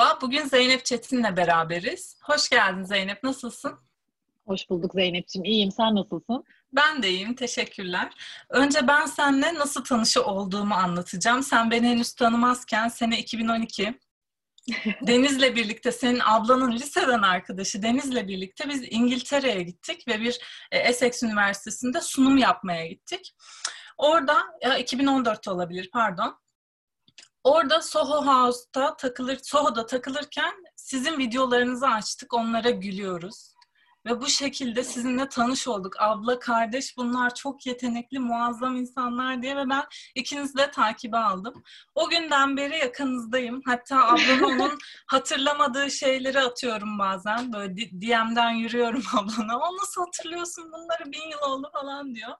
Merhaba, bugün Zeynep Çetin'le beraberiz. Hoş geldin Zeynep, nasılsın? Hoş bulduk Zeynep'ciğim. İyiyim, sen nasılsın? Ben de iyiyim, teşekkürler. Önce ben seninle nasıl tanışı olduğumu anlatacağım. Sen beni henüz tanımazken sene 2012. Deniz'le birlikte, senin ablanın liseden arkadaşı Deniz'le birlikte biz İngiltere'ye gittik ve bir e, Essex Üniversitesi'nde sunum yapmaya gittik. Orada, 2014 olabilir pardon. Orada Soho House'ta takılır, Soho'da takılırken sizin videolarınızı açtık, onlara gülüyoruz. Ve bu şekilde sizinle tanış olduk. Abla, kardeş bunlar çok yetenekli, muazzam insanlar diye ve ben ikinizi de takibe aldım. O günden beri yakınızdayım. Hatta ablamın onun hatırlamadığı şeyleri atıyorum bazen. Böyle DM'den yürüyorum ablana. O nasıl hatırlıyorsun bunları bin yıl oldu falan diyor.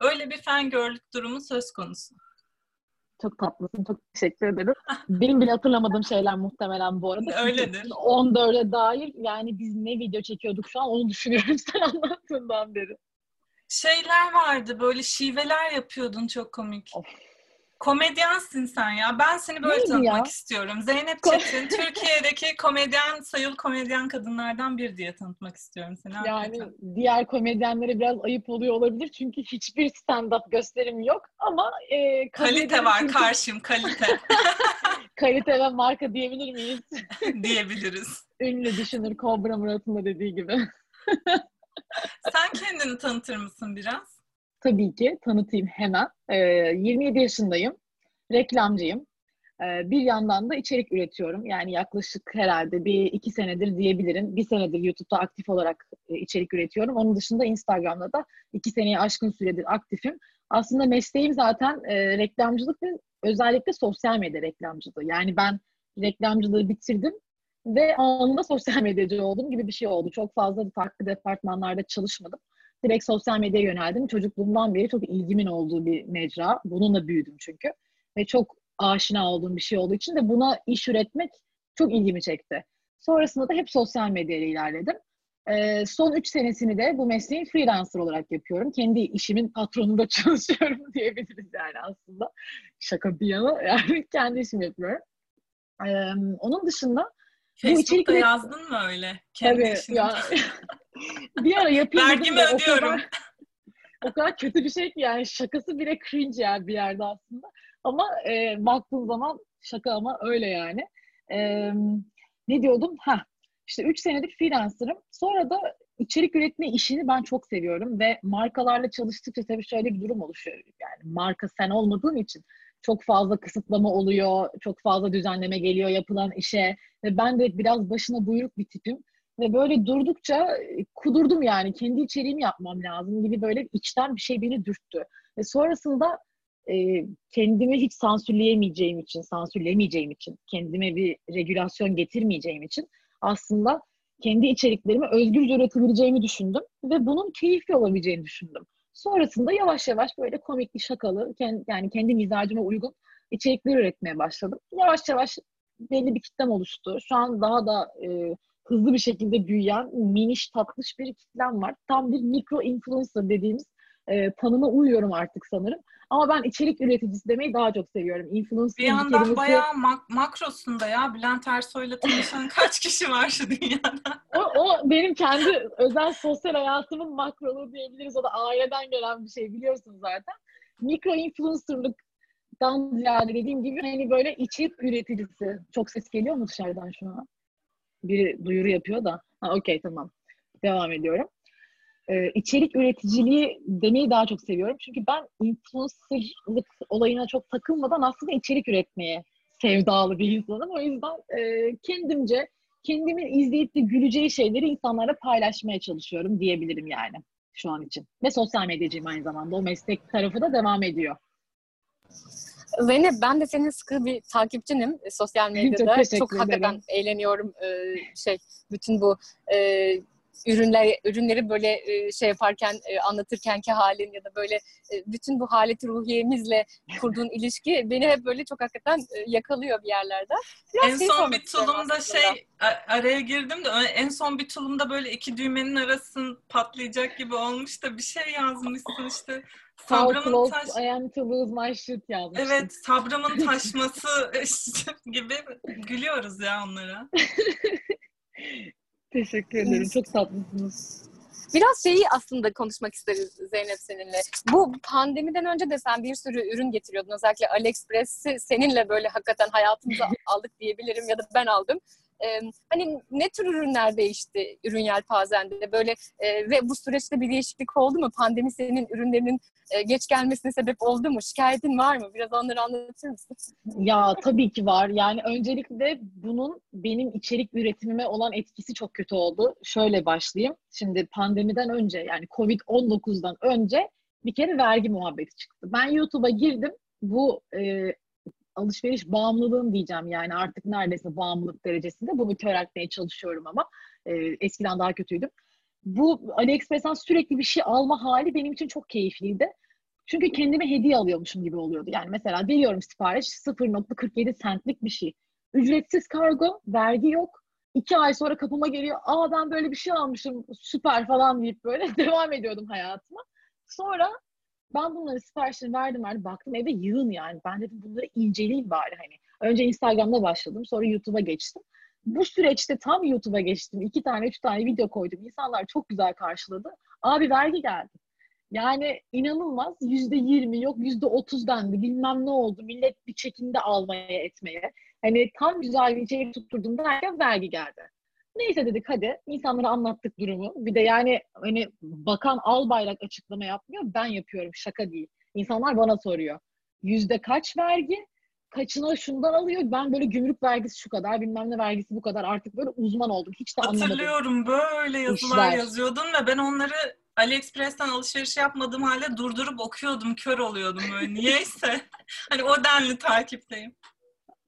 Öyle bir fen görlük durumu söz konusu. Çok tatlısın. Çok teşekkür ederim. Benim bile hatırlamadığım şeyler muhtemelen bu arada. Öyledir. 14'e dair yani biz ne video çekiyorduk şu an onu düşünüyorum sen anlattığından beri. Şeyler vardı böyle şiveler yapıyordun çok komik. Of Komedyensin sen ya. Ben seni böyle Neydi tanıtmak ya? istiyorum. Zeynep Çetin, Türkiye'deki komedyen, sayılı komedyen kadınlardan bir diye tanıtmak istiyorum seni. Yani hakikaten. diğer komedyenlere biraz ayıp oluyor olabilir. Çünkü hiçbir stand-up gösterim yok. Ama e, kalite var çünkü... karşım, kalite. kalite ve marka diyebilir miyiz? Diyebiliriz. Ünlü düşünür Kobra Murat'ın da dediği gibi. sen kendini tanıtır mısın biraz? Tabii ki tanıtayım hemen. E, ee, 27 yaşındayım. Reklamcıyım. E, bir yandan da içerik üretiyorum. Yani yaklaşık herhalde bir iki senedir diyebilirim. Bir senedir YouTube'da aktif olarak e, içerik üretiyorum. Onun dışında Instagram'da da iki seneyi aşkın süredir aktifim. Aslında mesleğim zaten e, reklamcılık ve özellikle sosyal medya reklamcılığı. Yani ben reklamcılığı bitirdim ve anında sosyal medyacı oldum gibi bir şey oldu. Çok fazla farklı departmanlarda çalışmadım direkt sosyal medyaya yöneldim. Çocukluğumdan beri çok ilgimin olduğu bir mecra. Bununla büyüdüm çünkü. Ve çok aşina olduğum bir şey olduğu için de buna iş üretmek çok ilgimi çekti. Sonrasında da hep sosyal medyayla ilerledim. Ee, son üç senesini de bu mesleği freelancer olarak yapıyorum. Kendi işimin patronunda çalışıyorum diyebiliriz yani aslında. Şaka bir yana yani kendi işimi yapıyorum. Ee, onun dışında Facebook'ta bu içerikleri... yazdın mı öyle? Kendi Tabii ya. bir ara yapayım. Vergimi ödüyorum. O kadar, o kadar kötü bir şey ki yani şakası bile cringe yani bir yerde aslında. Ama e, baktığın zaman şaka ama öyle yani. E, ne diyordum? Ha, işte 3 senedir freelancer'ım. Sonra da içerik üretme işini ben çok seviyorum ve markalarla çalıştıkça tabii şöyle bir durum oluşuyor. Yani marka sen olmadığın için çok fazla kısıtlama oluyor, çok fazla düzenleme geliyor yapılan işe ve ben de biraz başına buyruk bir tipim. Ve böyle durdukça e, kudurdum yani. Kendi içeriğimi yapmam lazım gibi böyle içten bir şey beni dürttü. Ve sonrasında e, kendimi hiç sansürleyemeyeceğim için, sansürlemeyeceğim için, kendime bir regülasyon getirmeyeceğim için aslında kendi içeriklerimi özgürce üretebileceğimi düşündüm ve bunun keyifli olabileceğini düşündüm. Sonrasında yavaş yavaş böyle komikli, şakalı, yani kendi mizacıma uygun içerikler üretmeye başladım. Yavaş yavaş belli bir kitlem oluştu. Şu an daha da e, hızlı bir şekilde büyüyen miniş tatlış bir kitlem var. Tam bir mikro influencer dediğimiz e, tanıma uyuyorum artık sanırım. Ama ben içerik üreticisi demeyi daha çok seviyorum. Influencer bir yandan kelimesi... bayağı mak- makrosunda ya. Bülent Ersoy'la tanışan kaç kişi var şu dünyada? o, o benim kendi özel sosyal hayatımın makroluğu diyebiliriz. O da aileden gelen bir şey biliyorsun zaten. Mikro influencerlıktan ziyade dediğim gibi hani böyle içerik üreticisi. Çok ses geliyor mu dışarıdan şu an? biri duyuru yapıyor da. Ha okey tamam. Devam ediyorum. Ee, içerik üreticiliği demeyi daha çok seviyorum. Çünkü ben influencerlık olayına çok takılmadan aslında içerik üretmeye sevdalı bir insanım. O yüzden e, kendimce kendimin izleyip de güleceği şeyleri insanlara paylaşmaya çalışıyorum diyebilirim yani şu an için. Ve sosyal medyacıyım aynı zamanda. O meslek tarafı da devam ediyor. Zeynep ben de senin sıkı bir takipçinim sosyal medyada. Çok, Çok hakikaten eğleniyorum e, şey bütün bu e, ürünler ürünleri böyle e, şey yaparken e, anlatırkenki halin ya da böyle e, bütün bu haleti ruhiyemizle kurduğun ilişki beni hep böyle çok hakikaten e, yakalıyor bir yerlerde. Biraz en son bir tulumda şey araya girdim de en son bir tulumda böyle iki düğmenin arasın patlayacak gibi olmuş da bir şey yazmışsın işte. Sabrımın taş... I am to lose my shit yazmıştım. Evet, sabrımın taşması gibi gülüyoruz ya onlara. Teşekkür ederim. Çok tatlısınız. Biraz şeyi aslında konuşmak isteriz Zeynep seninle. Bu pandemiden önce de sen bir sürü ürün getiriyordun. Özellikle AliExpress'i seninle böyle hakikaten hayatımıza aldık diyebilirim ya da ben aldım e, hani ne tür ürünler değişti ürün yelpazende böyle e, ve bu süreçte bir değişiklik oldu mu? Pandemi senin ürünlerinin e, geç gelmesine sebep oldu mu? Şikayetin var mı? Biraz onları anlatır mısın? Ya tabii ki var. Yani öncelikle bunun benim içerik üretimime olan etkisi çok kötü oldu. Şöyle başlayayım. Şimdi pandemiden önce yani Covid-19'dan önce bir kere vergi muhabbeti çıktı. Ben YouTube'a girdim. Bu e, alışveriş bağımlılığım diyeceğim yani artık neredeyse bağımlılık derecesinde bunu köreltmeye çalışıyorum ama e, eskiden daha kötüydüm. Bu AliExpress'ten sürekli bir şey alma hali benim için çok keyifliydi. Çünkü kendime hediye alıyormuşum gibi oluyordu. Yani mesela veriyorum sipariş 0.47 centlik bir şey. Ücretsiz kargo, vergi yok. İki ay sonra kapıma geliyor. Aa ben böyle bir şey almışım süper falan deyip böyle devam ediyordum hayatıma. Sonra ben bunları siparişini verdim verdim. Baktım eve yığın yani. Ben dedim bunları inceleyeyim bari hani. Önce Instagram'da başladım. Sonra YouTube'a geçtim. Bu süreçte tam YouTube'a geçtim. iki tane, üç tane video koydum. İnsanlar çok güzel karşıladı. Abi vergi geldi. Yani inanılmaz. Yüzde yirmi yok yüzde otuz dendi. Bilmem ne oldu. Millet bir çekinde almaya etmeye. Hani tam güzel bir içerik tutturdum derken vergi geldi. Neyse dedik hadi insanlara anlattık durumu. Bir de yani hani bakan al bayrak açıklama yapmıyor. Ben yapıyorum şaka değil. İnsanlar bana soruyor. Yüzde kaç vergi? Kaçına şundan alıyor? Ben böyle gümrük vergisi şu kadar, bilmem ne vergisi bu kadar. Artık böyle uzman oldum. Hiç de anlamadım. Hatırlıyorum böyle yazılar İşler. yazıyordun ve ben onları AliExpress'ten alışveriş yapmadığım halde durdurup okuyordum, kör oluyordum böyle. Niyeyse. hani o denli takipteyim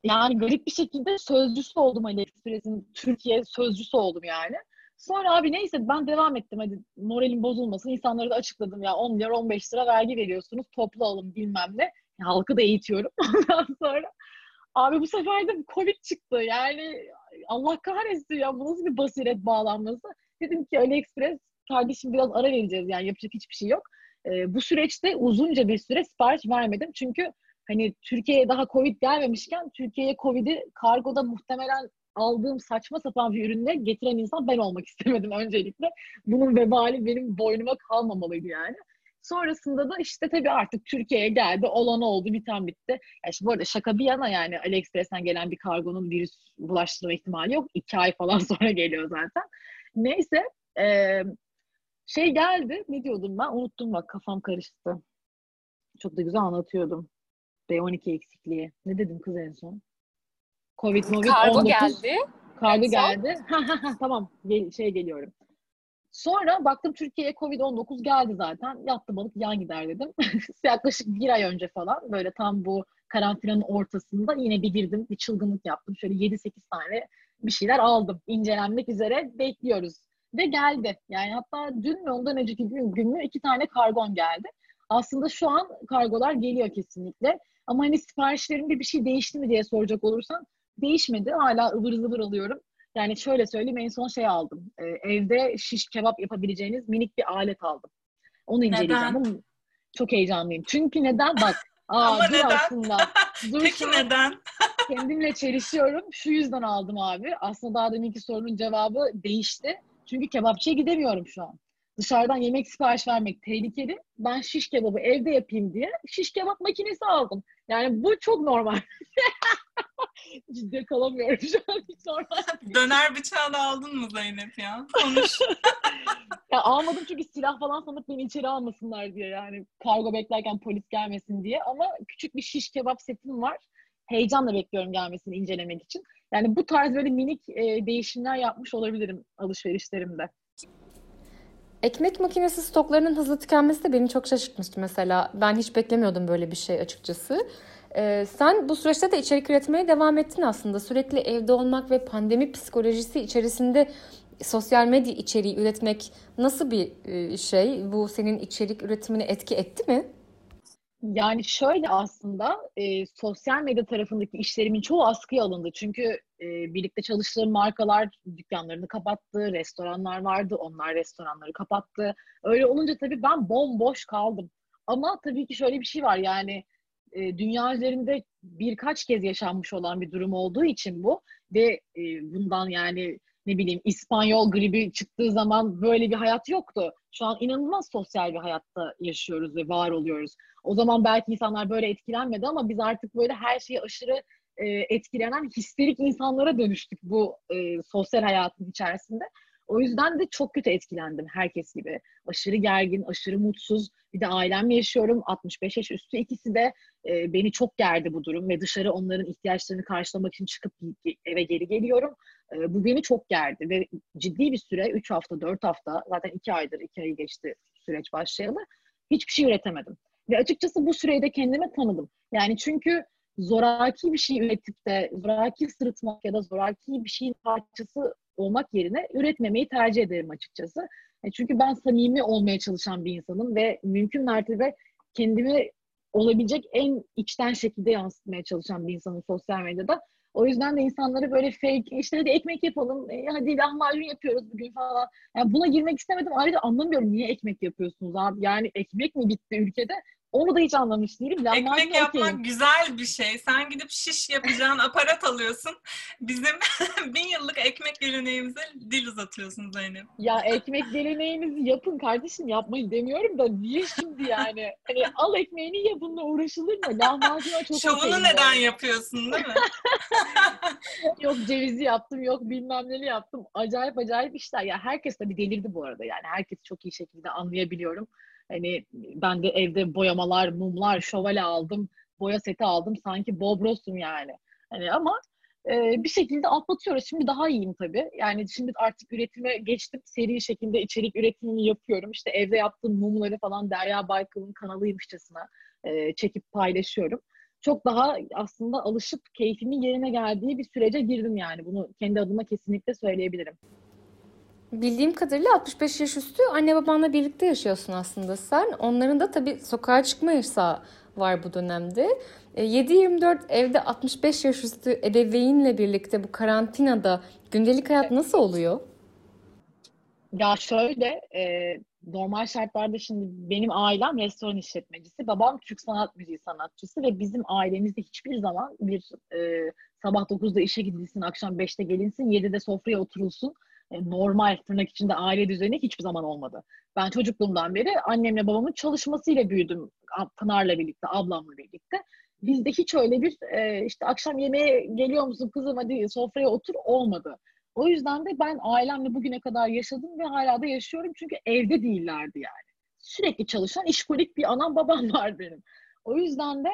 yani garip bir şekilde sözcüsü oldum AliExpress'in Türkiye sözcüsü oldum yani. Sonra abi neyse ben devam ettim hadi moralim bozulmasın. İnsanlara da açıkladım ya 10 lira 15 lira vergi veriyorsunuz toplu alın bilmem ne. Halkı da eğitiyorum ondan sonra. Abi bu sefer de Covid çıktı yani Allah kahretsin ya bu nasıl bir basiret bağlanması. Dedim ki AliExpress kardeşim biraz ara vereceğiz yani yapacak hiçbir şey yok. Ee, bu süreçte uzunca bir süre sipariş vermedim çünkü hani Türkiye'ye daha Covid gelmemişken Türkiye'ye Covid'i kargoda muhtemelen aldığım saçma sapan bir ürünle getiren insan ben olmak istemedim öncelikle. Bunun vebali benim boynuma kalmamalıydı yani. Sonrasında da işte tabii artık Türkiye'ye geldi, olan oldu, biten bitti. Ya işte bu arada şaka bir yana yani AliExpress'ten gelen bir kargonun virüs bulaştırma ihtimali yok. İki ay falan sonra geliyor zaten. Neyse e, şey geldi, ne diyordum ben? Unuttum bak kafam karıştı. Çok da güzel anlatıyordum. B12 eksikliği. Ne dedim kız en son? Covid, Covid Kargo 19. geldi. Kargo geldi. tamam gel, şey geliyorum. Sonra baktım Türkiye'ye Covid-19 geldi zaten. Yattı balık yan gider dedim. Yaklaşık bir ay önce falan böyle tam bu karantinanın ortasında yine bir girdim bir çılgınlık yaptım. Şöyle 7-8 tane bir şeyler aldım. İncelenmek üzere bekliyoruz. Ve geldi. Yani hatta dün mü ondan önceki gün, gün mü iki tane kargon geldi. Aslında şu an kargolar geliyor kesinlikle. Ama hani siparişlerimde bir şey değişti mi diye soracak olursan değişmedi. Hala ıvır zıvır alıyorum. Yani şöyle söyleyeyim en son şey aldım. Ee, evde şiş kebap yapabileceğiniz minik bir alet aldım. Onu inceleyeceğim. Neden? Çok heyecanlıyım. Çünkü neden? Bak. Aa, Ama neden? Aslında. Dur Peki neden? kendimle çelişiyorum. Şu yüzden aldım abi. Aslında daha deminki sorunun cevabı değişti. Çünkü kebapçıya gidemiyorum şu an dışarıdan yemek sipariş vermek tehlikeli. Ben şiş kebabı evde yapayım diye şiş kebap makinesi aldım. Yani bu çok normal. Ciddi kalamıyorum şu an hiç normal. Döner bıçağı da aldın mı Zeynep ya? Konuş. ya almadım çünkü silah falan sanıp beni içeri almasınlar diye yani kargo beklerken polis gelmesin diye ama küçük bir şiş kebap setim var. Heyecanla bekliyorum gelmesini incelemek için. Yani bu tarz böyle minik e, değişimler yapmış olabilirim alışverişlerimde. Ekmek makinesi stoklarının hızlı tükenmesi de beni çok şaşırtmıştı mesela. Ben hiç beklemiyordum böyle bir şey açıkçası. Ee, sen bu süreçte de içerik üretmeye devam ettin aslında. Sürekli evde olmak ve pandemi psikolojisi içerisinde sosyal medya içeriği üretmek nasıl bir e, şey? Bu senin içerik üretimine etki etti mi? Yani şöyle aslında e, sosyal medya tarafındaki işlerimin çoğu askıya alındı. Çünkü e, birlikte çalıştığım markalar dükkanlarını kapattı, restoranlar vardı, onlar restoranları kapattı. Öyle olunca tabii ben bomboş kaldım. Ama tabii ki şöyle bir şey var yani e, dünya üzerinde birkaç kez yaşanmış olan bir durum olduğu için bu ve e, bundan yani ne bileyim İspanyol gribi çıktığı zaman böyle bir hayat yoktu. Şu an inanılmaz sosyal bir hayatta yaşıyoruz ve var oluyoruz. O zaman belki insanlar böyle etkilenmedi ama biz artık böyle her şeye aşırı e, etkilenen histerik insanlara dönüştük bu e, sosyal hayatın içerisinde. O yüzden de çok kötü etkilendim herkes gibi. Aşırı gergin, aşırı mutsuz. Bir de ailemle yaşıyorum. 65 yaş üstü ikisi de e, beni çok gerdi bu durum ve dışarı onların ihtiyaçlarını karşılamak için çıkıp eve geri geliyorum. E, bu beni çok gerdi ve ciddi bir süre 3 hafta, 4 hafta zaten 2 aydır, 2 ayı geçti süreç başlayalı. Hiçbir şey üretemedim. Ve açıkçası bu süreyi de kendime tanıdım. Yani çünkü zoraki bir şey üretip de zoraki sırıtmak ya da zoraki bir şeyin parçası olmak yerine üretmemeyi tercih ederim açıkçası. E, çünkü ben samimi olmaya çalışan bir insanım ve mümkün mertebe kendimi olabilecek en içten şekilde yansıtmaya çalışan bir insanım sosyal medyada. O yüzden de insanları böyle fake, işte hadi ekmek yapalım, e, hadi lahmacun yapıyoruz bugün falan. Yani buna girmek istemedim. Ayrıca anlamıyorum niye ekmek yapıyorsunuz abi. Yani ekmek mi bitti ülkede? Onu da hiç anlamış değilim. Lahmacun Ekmek yapmak okeyim. güzel bir şey. Sen gidip şiş yapacağın aparat alıyorsun. Bizim bin yıllık ekmek geleneğimize dil uzatıyorsun Zeynep. Ya ekmek geleneğimizi yapın kardeşim yapmayın demiyorum da niye şimdi yani? Hani al ekmeğini ye bununla uğraşılır mı? Lahmacuna çok Şovunu neden yani. yapıyorsun değil mi? yok cevizi yaptım, yok bilmem neli yaptım. Acayip acayip işler. Ya herkes tabii delirdi bu arada yani. Herkes çok iyi şekilde anlayabiliyorum. Hani ben de evde boyamalar, mumlar, şövalye aldım, boya seti aldım. Sanki Bob Ross'um yani. Hani ama e, bir şekilde atlatıyoruz. Şimdi daha iyiyim tabii. Yani şimdi artık üretime geçtim. Seri şekilde içerik üretimini yapıyorum. İşte evde yaptığım mumları falan Derya Baykal'ın kanalıymışçasına e, çekip paylaşıyorum. Çok daha aslında alışıp keyfimin yerine geldiği bir sürece girdim yani. Bunu kendi adıma kesinlikle söyleyebilirim. Bildiğim kadarıyla 65 yaş üstü anne babanla birlikte yaşıyorsun aslında sen. Onların da tabii sokağa çıkma yasağı var bu dönemde. 7-24 e, evde 65 yaş üstü ebeveynle birlikte bu karantinada gündelik hayat nasıl oluyor? Ya şöyle, e, normal şartlarda şimdi benim ailem restoran işletmecisi, babam Türk sanat müziği sanatçısı ve bizim ailemizde hiçbir zaman bir e, sabah 9'da işe gidilsin, akşam 5'te gelinsin, 7'de sofraya oturulsun normal tırnak içinde aile düzeni hiçbir zaman olmadı. Ben çocukluğumdan beri annemle babamın çalışmasıyla büyüdüm. Pınar'la birlikte, ablamla birlikte. Bizde hiç öyle bir e, işte akşam yemeğe geliyor musun kızım hadi sofraya otur olmadı. O yüzden de ben ailemle bugüne kadar yaşadım ve hala da yaşıyorum çünkü evde değillerdi yani. Sürekli çalışan işkolik bir anam babam var benim. O yüzden de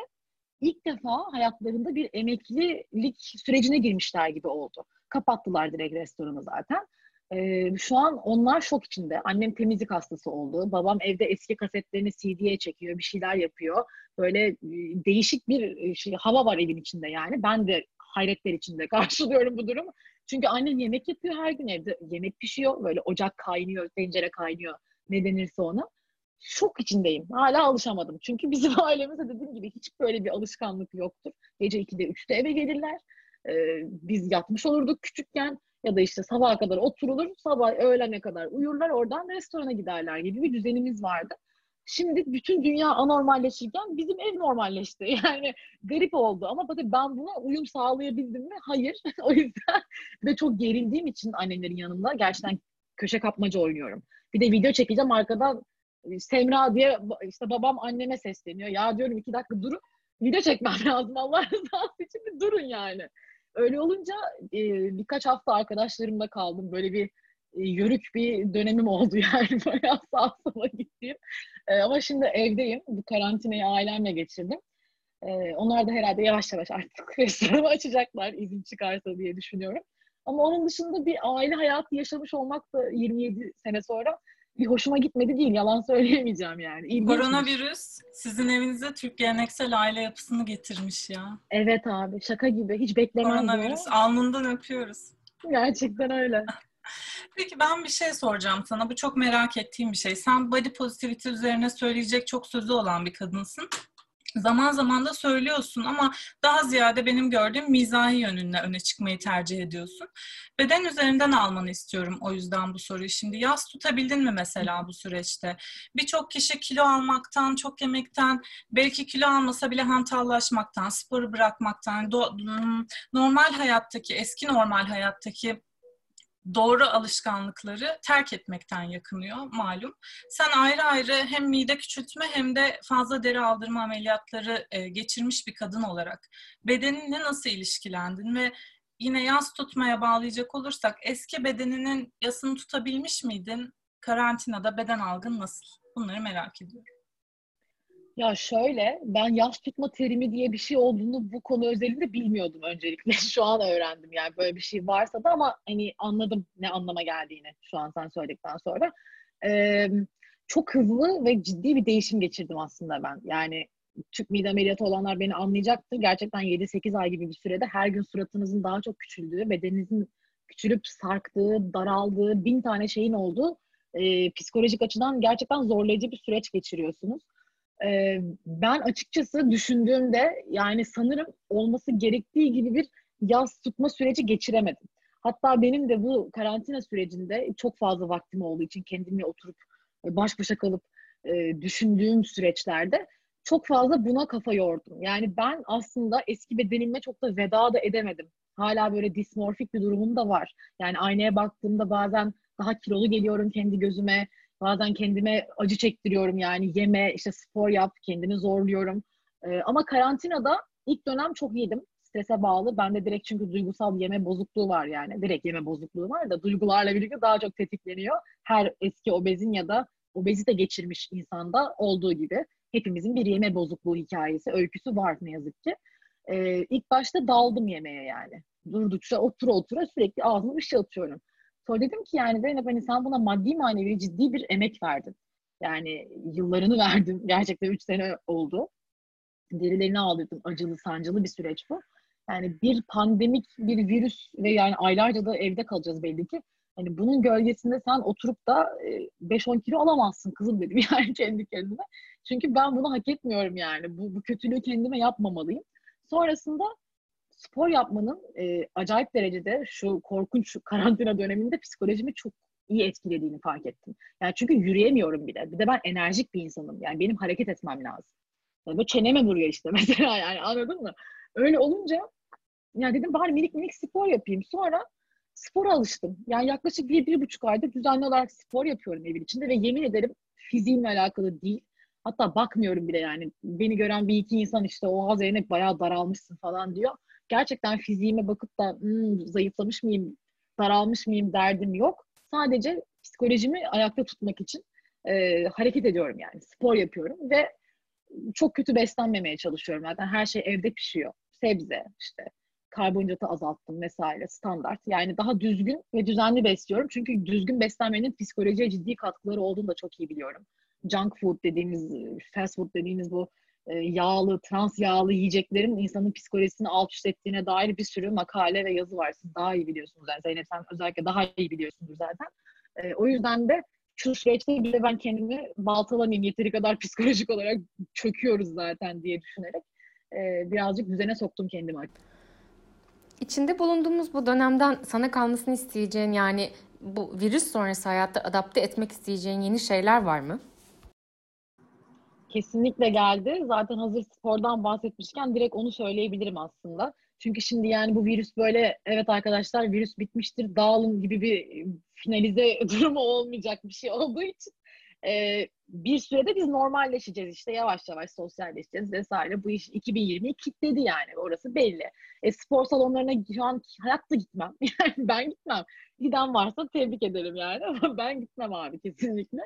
ilk defa hayatlarında bir emeklilik sürecine girmişler gibi oldu. Kapattılar direkt restoranı zaten. Ee, şu an onlar şok içinde. Annem temizlik hastası oldu. Babam evde eski kasetlerini CD'ye çekiyor, bir şeyler yapıyor. Böyle değişik bir şey, hava var evin içinde yani. Ben de hayretler içinde karşılıyorum bu durumu. Çünkü annem yemek yapıyor her gün evde. Yemek pişiyor. Böyle ocak kaynıyor, tencere kaynıyor. Ne denirse ona. Şok içindeyim. Hala alışamadım. Çünkü bizim ailemizde dediğim gibi hiç böyle bir alışkanlık yoktur. Gece 2'de 3'te eve gelirler. Ee, biz yatmış olurduk küçükken ya da işte sabaha kadar oturulur, sabah öğlene kadar uyurlar, oradan restorana giderler gibi bir düzenimiz vardı. Şimdi bütün dünya anormalleşirken bizim ev normalleşti. Yani garip oldu ama tabii ben buna uyum sağlayabildim mi? Hayır. o yüzden ve çok gerildiğim için annemlerin yanında gerçekten köşe kapmaca oynuyorum. Bir de video çekeceğim arkadan e, Semra diye işte babam anneme sesleniyor. Ya diyorum iki dakika durun. Video çekmem lazım Allah rızası için bir durun yani. Öyle olunca e, birkaç hafta arkadaşlarımla kaldım. Böyle bir e, yörük bir dönemim oldu yani. Bayağı sağa sola gittiğim. E, ama şimdi evdeyim. Bu karantinayı ailemle geçirdim. E, onlar da herhalde yavaş yavaş artık restoranı açacaklar izin çıkarsa diye düşünüyorum. Ama onun dışında bir aile hayatı yaşamış olmak da 27 sene sonra bir hoşuma gitmedi değil. Yalan söyleyemeyeceğim yani. İlginçmiş. Koronavirüs sizin evinize Türk geleneksel aile yapısını getirmiş ya. Evet abi şaka gibi. Hiç beklemezdim. Koronavirüs. Alnından öpüyoruz. Gerçekten öyle. Peki ben bir şey soracağım sana. Bu çok merak ettiğim bir şey. Sen body positivity üzerine söyleyecek çok sözü olan bir kadınsın zaman zaman da söylüyorsun ama daha ziyade benim gördüğüm mizahi yönünle öne çıkmayı tercih ediyorsun. Beden üzerinden almanı istiyorum o yüzden bu soruyu. Şimdi yaz tutabildin mi mesela bu süreçte? Birçok kişi kilo almaktan, çok yemekten, belki kilo almasa bile hantallaşmaktan, sporu bırakmaktan, normal hayattaki, eski normal hayattaki doğru alışkanlıkları terk etmekten yakınıyor malum. Sen ayrı ayrı hem mide küçültme hem de fazla deri aldırma ameliyatları e, geçirmiş bir kadın olarak bedeninle nasıl ilişkilendin ve yine yas tutmaya bağlayacak olursak eski bedeninin yasını tutabilmiş miydin? Karantinada beden algın nasıl? Bunları merak ediyorum. Ya şöyle, ben yaş tutma terimi diye bir şey olduğunu bu konu özelinde bilmiyordum öncelikle. Şu an öğrendim yani böyle bir şey varsa da ama hani anladım ne anlama geldiğini şu an sen söyledikten sonra. Ee, çok hızlı ve ciddi bir değişim geçirdim aslında ben. Yani tüp mide ameliyatı olanlar beni anlayacaktır. Gerçekten 7-8 ay gibi bir sürede her gün suratınızın daha çok küçüldüğü, bedeninizin küçülüp sarktığı, daraldığı, bin tane şeyin olduğu e, psikolojik açıdan gerçekten zorlayıcı bir süreç geçiriyorsunuz e, ben açıkçası düşündüğümde yani sanırım olması gerektiği gibi bir yaz tutma süreci geçiremedim. Hatta benim de bu karantina sürecinde çok fazla vaktim olduğu için kendimle oturup baş başa kalıp e, düşündüğüm süreçlerde çok fazla buna kafa yordum. Yani ben aslında eski bedenimle çok da veda da edemedim. Hala böyle dismorfik bir durumum da var. Yani aynaya baktığımda bazen daha kilolu geliyorum kendi gözüme. Bazen kendime acı çektiriyorum yani yeme, işte spor yap, kendini zorluyorum. Ee, ama karantinada ilk dönem çok yedim. Strese bağlı. Bende direkt çünkü duygusal yeme bozukluğu var yani. Direkt yeme bozukluğu var da duygularla birlikte daha çok tetikleniyor. Her eski obezin ya da obezite geçirmiş insanda olduğu gibi. Hepimizin bir yeme bozukluğu hikayesi, öyküsü var ne yazık ki. Ee, ilk başta daldım yemeğe yani. Durdukça otura otura sürekli ağzıma bir şey atıyorum. Sonra dedim ki yani Zeynep hani sen buna maddi manevi ciddi bir emek verdin. Yani yıllarını verdin. Gerçekten 3 sene oldu. Derilerini aldırdım. Acılı, sancılı bir süreç bu. Yani bir pandemik bir virüs ve yani aylarca da evde kalacağız belli ki. Hani bunun gölgesinde sen oturup da 5-10 e, kilo alamazsın kızım dedim yani kendi kendime. Çünkü ben bunu hak etmiyorum yani. Bu, bu kötülüğü kendime yapmamalıyım. Sonrasında spor yapmanın e, acayip derecede şu korkunç karantina döneminde psikolojimi çok iyi etkilediğini fark ettim. Yani çünkü yürüyemiyorum bile. Bir de ben enerjik bir insanım. Yani benim hareket etmem lazım. Yani böyle çeneme vuruyor işte mesela yani anladın mı? Öyle olunca ya dedim bari minik minik spor yapayım. Sonra spora alıştım. Yani yaklaşık bir, bir buçuk ayda düzenli olarak spor yapıyorum evin içinde ve yemin ederim fiziğimle alakalı değil. Hatta bakmıyorum bile yani. Beni gören bir iki insan işte o Zeynep bayağı daralmışsın falan diyor gerçekten fiziğime bakıp da hmm, zayıflamış mıyım, daralmış mıyım derdim yok. Sadece psikolojimi ayakta tutmak için e, hareket ediyorum yani. Spor yapıyorum ve çok kötü beslenmemeye çalışıyorum. Zaten her şey evde pişiyor. Sebze, işte karbonhidratı azalttım vesaire standart. Yani daha düzgün ve düzenli besliyorum. Çünkü düzgün beslenmenin psikolojiye ciddi katkıları olduğunu da çok iyi biliyorum. Junk food dediğimiz, fast food dediğimiz bu yağlı, trans yağlı yiyeceklerin insanın psikolojisini alt üst ettiğine dair bir sürü makale ve yazı var. Siz daha iyi biliyorsunuz. Yani Zeynep sen özellikle daha iyi biliyorsunuz zaten. E, o yüzden de şu süreçte bile ben kendimi baltalamayayım yeteri kadar psikolojik olarak çöküyoruz zaten diye düşünerek e, birazcık düzene soktum kendimi. İçinde bulunduğumuz bu dönemden sana kalmasını isteyeceğin yani bu virüs sonrası hayatta adapte etmek isteyeceğin yeni şeyler var mı? Kesinlikle geldi. Zaten hazır spordan bahsetmişken direkt onu söyleyebilirim aslında. Çünkü şimdi yani bu virüs böyle evet arkadaşlar virüs bitmiştir dağılın gibi bir finalize durumu olmayacak bir şey olduğu için e, bir sürede biz normalleşeceğiz işte yavaş yavaş sosyalleşeceğiz vesaire. Bu iş 2020'yi kilitledi yani orası belli. E, spor salonlarına şu an hayatta gitmem. Yani ben gitmem. Giden varsa tebrik ederim yani ama ben gitmem abi kesinlikle.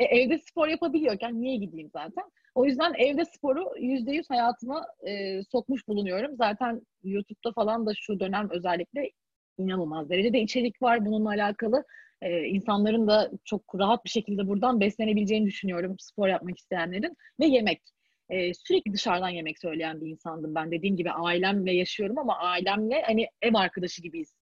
E, evde spor yapabiliyorken niye gideyim zaten? O yüzden evde sporu yüzde yüz hayatıma e, sokmuş bulunuyorum. Zaten YouTube'da falan da şu dönem özellikle inanılmaz derecede içerik var bununla alakalı. Ee, insanların da çok rahat bir şekilde buradan beslenebileceğini düşünüyorum spor yapmak isteyenlerin. Ve yemek. Ee, sürekli dışarıdan yemek söyleyen bir insandım ben. Dediğim gibi ailemle yaşıyorum ama ailemle hani ev arkadaşı gibiyiz.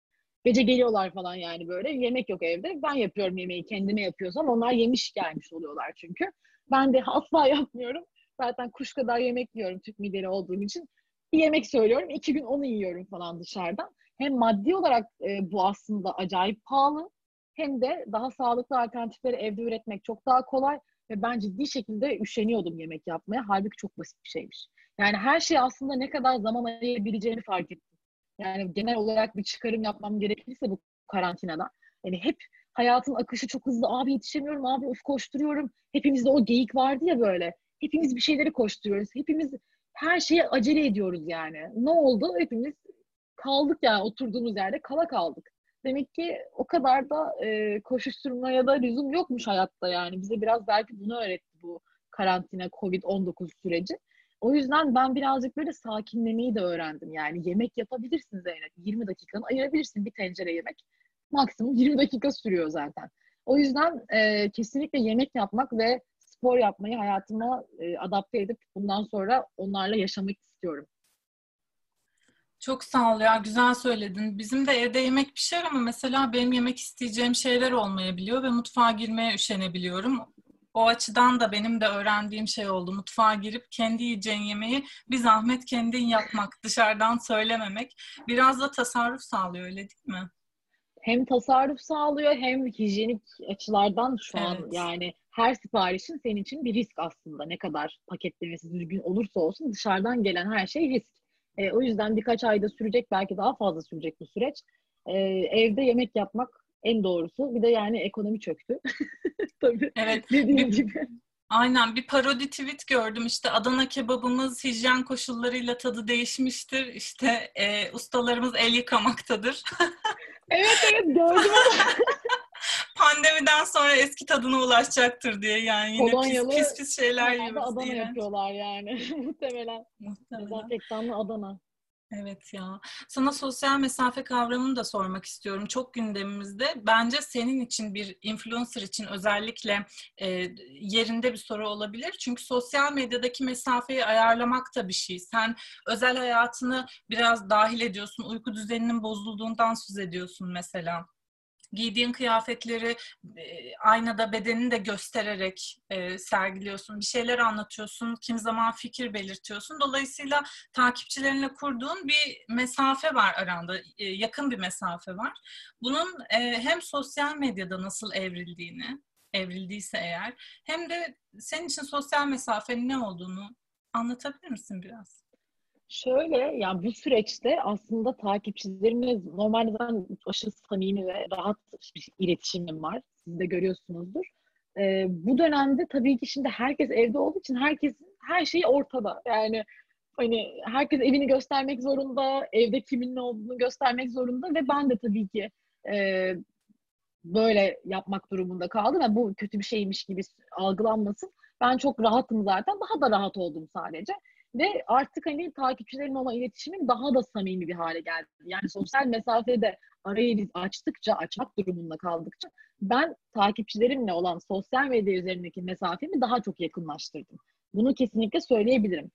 Gece geliyorlar falan yani böyle. Yemek yok evde. Ben yapıyorum yemeği kendime yapıyorsam onlar yemiş gelmiş oluyorlar çünkü. Ben de asla yapmıyorum. Zaten kuş kadar yemek yiyorum Türk mideli olduğum için. Bir yemek söylüyorum. iki gün onu yiyorum falan dışarıdan. Hem maddi olarak e, bu aslında acayip pahalı. Hem de daha sağlıklı alternatifleri evde üretmek çok daha kolay. Ve ben ciddi şekilde üşeniyordum yemek yapmaya. Halbuki çok basit bir şeymiş. Yani her şey aslında ne kadar zaman ayırabileceğini fark ettim. Yani genel olarak bir çıkarım yapmam gerekirse bu karantinada. Yani hep hayatın akışı çok hızlı. Abi yetişemiyorum, abi of koşturuyorum. Hepimizde o geyik vardı ya böyle. Hepimiz bir şeyleri koşturuyoruz. Hepimiz her şeye acele ediyoruz yani. Ne oldu? Hepimiz kaldık yani oturduğumuz yerde kala kaldık. Demek ki o kadar da e, koşuşturmaya da lüzum yokmuş hayatta yani. Bize biraz belki bunu öğretti bu karantina, Covid-19 süreci. O yüzden ben birazcık böyle sakinlemeyi de öğrendim. Yani yemek yapabilirsin Zeynep. 20 dakikanı ayırabilirsin bir tencere yemek. Maksimum 20 dakika sürüyor zaten. O yüzden e, kesinlikle yemek yapmak ve spor yapmayı hayatıma e, adapte edip bundan sonra onlarla yaşamak istiyorum. Çok sağ ol ya güzel söyledin. Bizim de evde yemek pişer ama mesela benim yemek isteyeceğim şeyler olmayabiliyor ve mutfağa girmeye üşenebiliyorum. O açıdan da benim de öğrendiğim şey oldu. Mutfağa girip kendi yiyeceğin yemeği bir zahmet kendin yapmak, dışarıdan söylememek. Biraz da tasarruf sağlıyor öyle değil mi? Hem tasarruf sağlıyor hem hijyenik açılardan şu evet. an yani her siparişin senin için bir risk aslında. Ne kadar paketlemesi düzgün olursa olsun dışarıdan gelen her şey risk. E, o yüzden birkaç ayda sürecek belki daha fazla sürecek bu süreç. E, evde yemek yapmak en doğrusu. Bir de yani ekonomi çöktü. Tabii. Evet. Dediğim gibi. Aynen bir parodi tweet gördüm işte Adana kebabımız hijyen koşullarıyla tadı değişmiştir işte e, ustalarımız el yıkamaktadır. evet evet gördüm pandemiden sonra eski tadına ulaşacaktır diye yani yine Polonyalı, pis, pis pis şeyler yiyoruz. Adana diye. yapıyorlar yani muhtemelen. Muhtemelen. Dezenfektanlı Adana. Evet ya. Sana sosyal mesafe kavramını da sormak istiyorum. Çok gündemimizde. Bence senin için bir influencer için özellikle e, yerinde bir soru olabilir. Çünkü sosyal medyadaki mesafeyi ayarlamak da bir şey. Sen özel hayatını biraz dahil ediyorsun. Uyku düzeninin bozulduğundan söz ediyorsun mesela giydiğin kıyafetleri e, aynada bedenini de göstererek e, sergiliyorsun. Bir şeyler anlatıyorsun. Kim zaman fikir belirtiyorsun. Dolayısıyla takipçilerinle kurduğun bir mesafe var aranda. E, yakın bir mesafe var. Bunun hem sosyal medyada nasıl evrildiğini, evrildiyse eğer hem de senin için sosyal mesafenin ne olduğunu anlatabilir misin biraz? Şöyle yani bu süreçte aslında takipçilerimle normalde zaten aşırı samimi ve rahat bir iletişimim var. Siz de görüyorsunuzdur. Ee, bu dönemde tabii ki şimdi herkes evde olduğu için herkesin her şeyi ortada. Yani hani herkes evini göstermek zorunda, evde kimin ne olduğunu göstermek zorunda ve ben de tabii ki e, böyle yapmak durumunda kaldım. Yani bu kötü bir şeymiş gibi algılanmasın. Ben çok rahatım zaten. Daha da rahat oldum sadece. Ve artık hani takipçilerimle olan iletişimim daha da samimi bir hale geldi. Yani sosyal mesafede arayı biz açtıkça, açmak durumunda kaldıkça ben takipçilerimle olan sosyal medya üzerindeki mesafemi daha çok yakınlaştırdım. Bunu kesinlikle söyleyebilirim.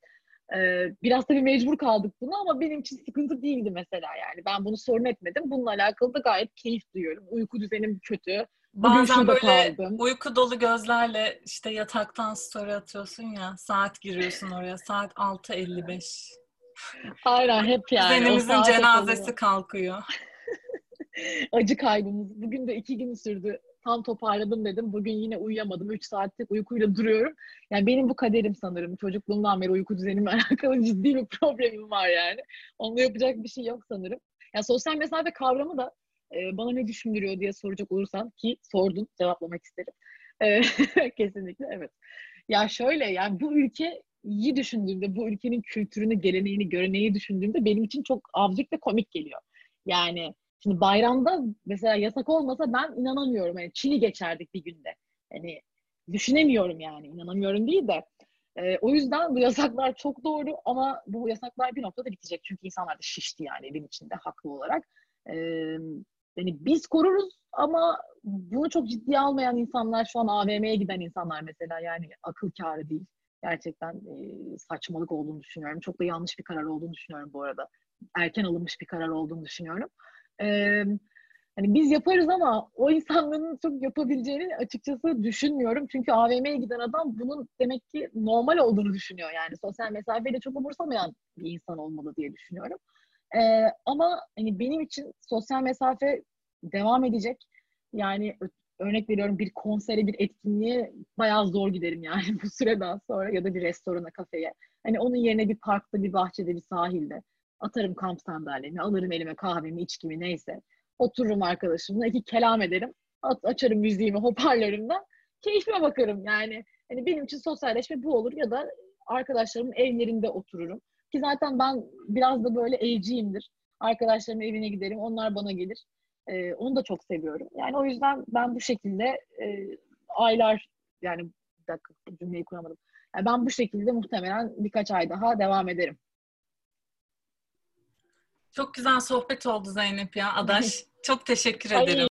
Ee, biraz tabii mecbur kaldık bunu ama benim için sıkıntı değildi mesela yani. Ben bunu sorun etmedim. Bununla alakalı da gayet keyif duyuyorum. Uyku düzenim kötü. Bugün Bazen böyle kaldım. uyku dolu gözlerle işte yataktan story atıyorsun ya saat giriyorsun oraya saat 6.55. Aynen hep yani. Kuzenimizin cenazesi kalkıyor. Acı kaybımız. Bugün de iki gün sürdü. Tam toparladım dedim. Bugün yine uyuyamadım. Üç saatlik uykuyla duruyorum. Yani benim bu kaderim sanırım. Çocukluğumdan beri uyku düzenimle alakalı ciddi bir problemim var yani. Onunla yapacak bir şey yok sanırım. Yani sosyal mesafe kavramı da e, bana ne düşündürüyor diye soracak olursan ki sordun cevaplamak isterim. E, kesinlikle evet. Ya şöyle yani bu ülke iyi düşündüğümde, bu ülkenin kültürünü, geleneğini, göreneği düşündüğümde benim için çok absürt ve komik geliyor. Yani şimdi bayramda mesela yasak olmasa ben inanamıyorum. Yani Çin'i geçerdik bir günde. Yani düşünemiyorum yani. inanamıyorum değil de. E, o yüzden bu yasaklar çok doğru ama bu yasaklar bir noktada bitecek. Çünkü insanlar da şişti yani evin içinde haklı olarak. E, yani biz koruruz ama bunu çok ciddiye almayan insanlar şu an AVM'ye giden insanlar mesela yani akıl kârı değil. Gerçekten e, saçmalık olduğunu düşünüyorum. Çok da yanlış bir karar olduğunu düşünüyorum bu arada. Erken alınmış bir karar olduğunu düşünüyorum. E, Hani biz yaparız ama o insanların çok yapabileceğini açıkçası düşünmüyorum. Çünkü AVM'ye giden adam bunun demek ki normal olduğunu düşünüyor yani. Sosyal mesafeyi de çok umursamayan bir insan olmalı diye düşünüyorum. Ee, ama hani benim için sosyal mesafe devam edecek. Yani örnek veriyorum bir konsere, bir etkinliğe bayağı zor giderim yani bu süreden sonra ya da bir restorana, kafeye. Hani onun yerine bir parkta, bir bahçede, bir sahilde atarım kamp sandalyemi, alırım elime kahvemi, içkimi neyse. Otururum arkadaşımla, iki kelam ederim. Açarım müziğimi hoparlörümden. Keyfime bakarım yani. Hani benim için sosyalleşme bu olur ya da arkadaşlarımın evlerinde otururum. Ki zaten ben biraz da böyle evciyimdir. Arkadaşlarımın evine giderim, onlar bana gelir. Ee, onu da çok seviyorum. Yani o yüzden ben bu şekilde e, aylar yani bir dakika cümleyi kuramadım. Yani ben bu şekilde muhtemelen birkaç ay daha devam ederim. Çok güzel sohbet oldu Zeynep ya. Adaş çok teşekkür ederim.